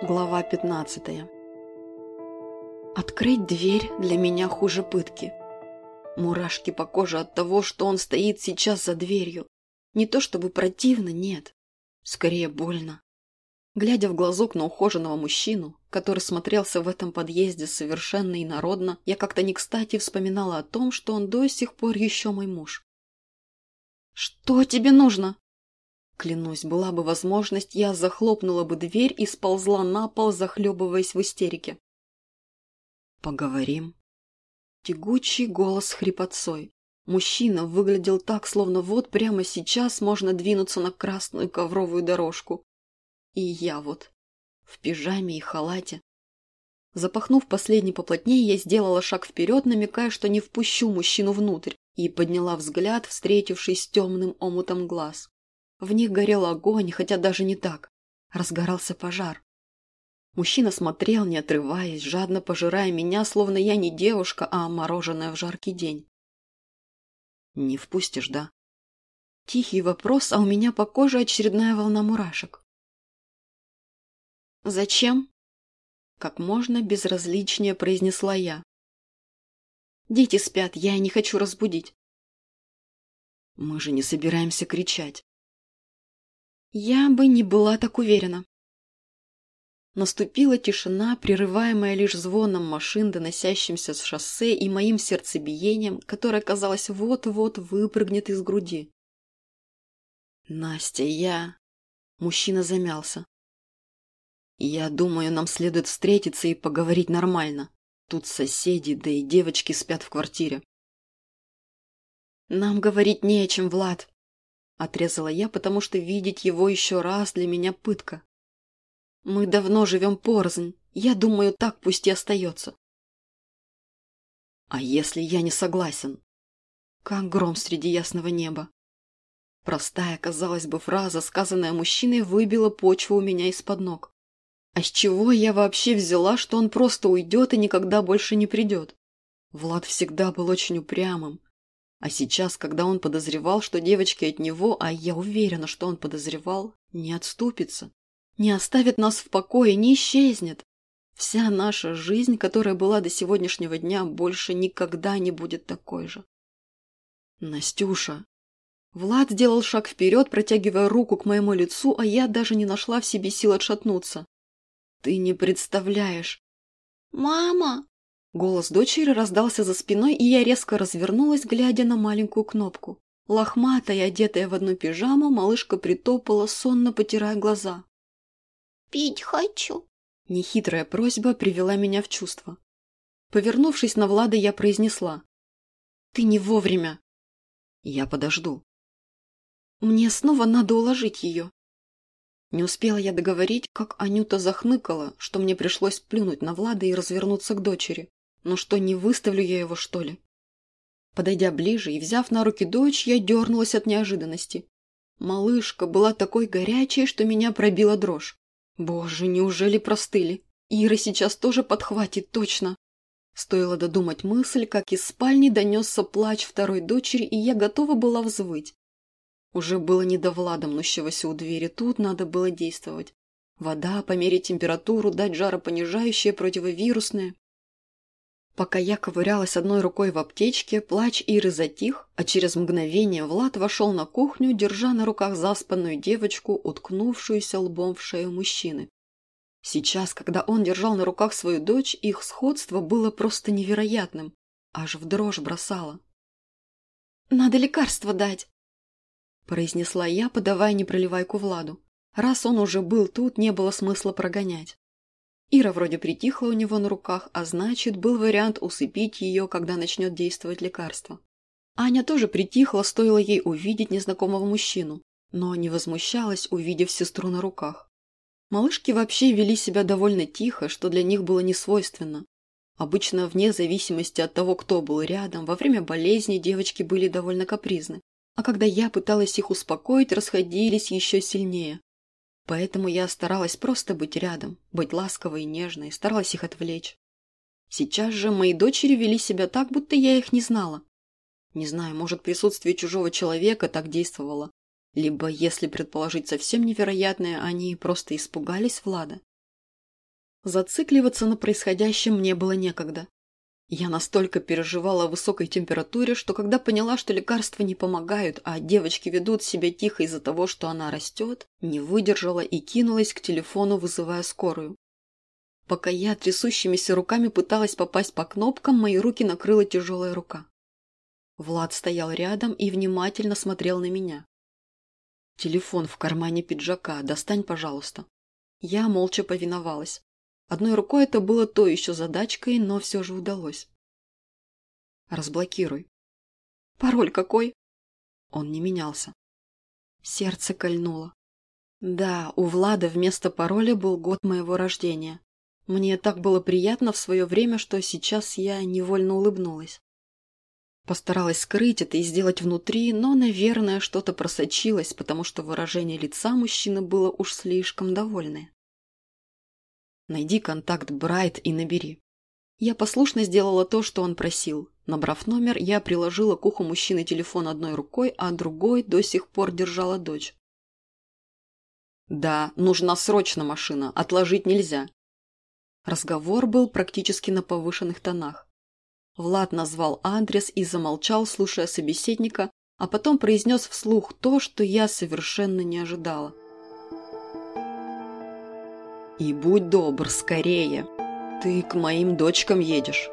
Глава 15 Открыть дверь для меня хуже пытки. Мурашки по коже от того, что он стоит сейчас за дверью. Не то чтобы противно, нет. Скорее больно. Глядя в глазок на ухоженного мужчину, который смотрелся в этом подъезде совершенно инородно, я как-то не кстати вспоминала о том, что он до сих пор еще мой муж. «Что тебе нужно?» Клянусь, была бы возможность, я захлопнула бы дверь и сползла на пол, захлебываясь в истерике. «Поговорим». Тягучий голос хрипотцой. Мужчина выглядел так, словно вот прямо сейчас можно двинуться на красную ковровую дорожку. И я вот, в пижаме и халате. Запахнув последний поплотнее, я сделала шаг вперед, намекая, что не впущу мужчину внутрь, и подняла взгляд, встретившись с темным омутом глаз. В них горел огонь, хотя даже не так. Разгорался пожар. Мужчина смотрел, не отрываясь, жадно пожирая меня, словно я не девушка, а мороженое в жаркий день. «Не впустишь, да?» Тихий вопрос, а у меня по коже очередная волна мурашек. «Зачем?» Как можно безразличнее произнесла я. «Дети спят, я не хочу разбудить». «Мы же не собираемся кричать». Я бы не была так уверена. Наступила тишина, прерываемая лишь звоном машин, доносящимся с шоссе, и моим сердцебиением, которое, казалось, вот-вот выпрыгнет из груди. «Настя, я...» Мужчина замялся. «Я думаю, нам следует встретиться и поговорить нормально. Тут соседи, да и девочки спят в квартире». «Нам говорить не о чем, Влад», Отрезала я, потому что видеть его еще раз для меня пытка. Мы давно живем порознь. Я думаю, так пусть и остается. А если я не согласен? Как гром среди ясного неба. Простая, казалось бы, фраза, сказанная мужчиной, выбила почву у меня из-под ног. А с чего я вообще взяла, что он просто уйдет и никогда больше не придет? Влад всегда был очень упрямым, а сейчас, когда он подозревал, что девочки от него, а я уверена, что он подозревал, не отступится, не оставит нас в покое, не исчезнет. Вся наша жизнь, которая была до сегодняшнего дня, больше никогда не будет такой же. Настюша. Влад сделал шаг вперед, протягивая руку к моему лицу, а я даже не нашла в себе сил отшатнуться. Ты не представляешь. «Мама!» Голос дочери раздался за спиной, и я резко развернулась, глядя на маленькую кнопку. Лохматая, одетая в одну пижаму, малышка притопала, сонно потирая глаза. «Пить хочу!» Нехитрая просьба привела меня в чувство. Повернувшись на Влада, я произнесла. «Ты не вовремя!» «Я подожду». «Мне снова надо уложить ее». Не успела я договорить, как Анюта захныкала, что мне пришлось плюнуть на Влада и развернуться к дочери. Ну что, не выставлю я его, что ли? Подойдя ближе и взяв на руки дочь, я дернулась от неожиданности. Малышка была такой горячей, что меня пробила дрожь. Боже, неужели простыли? Ира сейчас тоже подхватит, точно. Стоило додумать мысль, как из спальни донесся плач второй дочери, и я готова была взвыть. Уже было не до Влада, мнущегося у двери, тут надо было действовать. Вода, померить температуру, дать жаропонижающее, противовирусное. Пока я ковырялась одной рукой в аптечке, плач Иры затих, а через мгновение Влад вошел на кухню, держа на руках заспанную девочку, уткнувшуюся лбом в шею мужчины. Сейчас, когда он держал на руках свою дочь, их сходство было просто невероятным. Аж в дрожь бросало. «Надо лекарство дать!» произнесла я, подавая непроливайку Владу. Раз он уже был тут, не было смысла прогонять. Ира вроде притихла у него на руках, а значит, был вариант усыпить ее, когда начнет действовать лекарство. Аня тоже притихла, стоило ей увидеть незнакомого мужчину, но не возмущалась, увидев сестру на руках. Малышки вообще вели себя довольно тихо, что для них было не свойственно. Обычно, вне зависимости от того, кто был рядом, во время болезни девочки были довольно капризны, а когда я пыталась их успокоить, расходились еще сильнее. Поэтому я старалась просто быть рядом, быть ласковой и нежной, старалась их отвлечь. Сейчас же мои дочери вели себя так, будто я их не знала. Не знаю, может, присутствие чужого человека так действовало. Либо, если предположить совсем невероятное, они просто испугались Влада. Зацикливаться на происходящем мне было некогда. Я настолько переживала о высокой температуре, что когда поняла, что лекарства не помогают, а девочки ведут себя тихо из-за того, что она растет, не выдержала и кинулась к телефону, вызывая скорую. Пока я трясущимися руками пыталась попасть по кнопкам, мои руки накрыла тяжелая рука. Влад стоял рядом и внимательно смотрел на меня. «Телефон в кармане пиджака. Достань, пожалуйста». Я молча повиновалась. Одной рукой это было то еще задачкой, но все же удалось. «Разблокируй». «Пароль какой?» Он не менялся. Сердце кольнуло. Да, у Влада вместо пароля был год моего рождения. Мне так было приятно в свое время, что сейчас я невольно улыбнулась. Постаралась скрыть это и сделать внутри, но, наверное, что-то просочилось, потому что выражение лица мужчины было уж слишком довольное. Найди контакт Брайт и набери. Я послушно сделала то, что он просил. Набрав номер, я приложила к уху мужчины телефон одной рукой, а другой до сих пор держала дочь. «Да, нужна срочно машина, отложить нельзя». Разговор был практически на повышенных тонах. Влад назвал адрес и замолчал, слушая собеседника, а потом произнес вслух то, что я совершенно не ожидала. И будь добр, скорее. Ты к моим дочкам едешь.